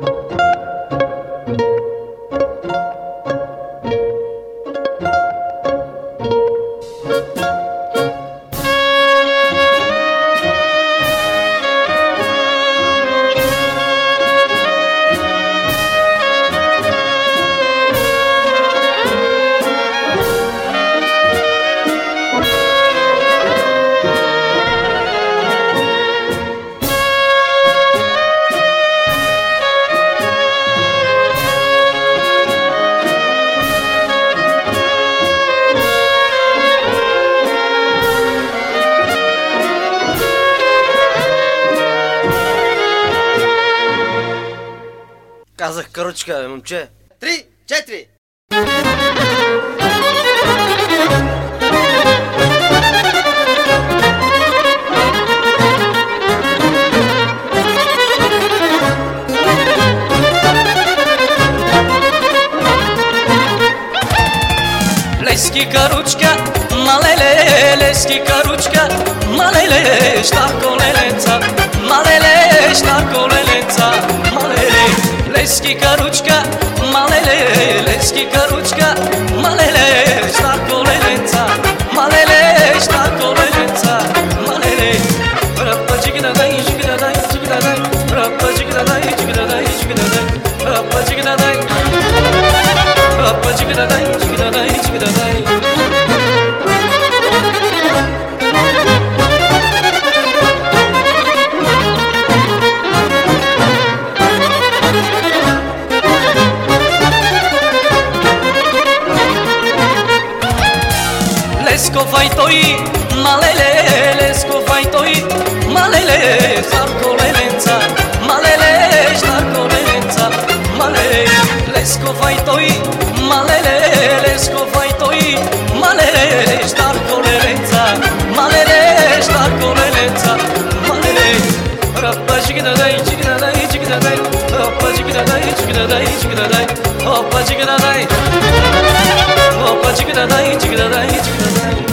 Thank you. Казах кръчка, бе, момче. Три, четири! Лески каручка, малеле, лески каручка, малеле, шта колелеца, малеле, шта колелеца. лески, коручка, мале лески, коручка, мале Սկովայ տոյի մալելել է Սկովայ տոյի մալել է Խարկորել ենցա մալել է Շնարկորել ենցա մալել է Սկովայ տոյի մալելել է Սկովայ տոյի մալել է Շնարկորել ենցա մալել է Շնարկորել ենցա մալել է Հրապա չգնադայ չգնադայ չգնադայ Հրապա չգնադայ չգնադայ չգնադայ Հրապա չգնադայ Hoppa chigga da da chigga da da chigga da da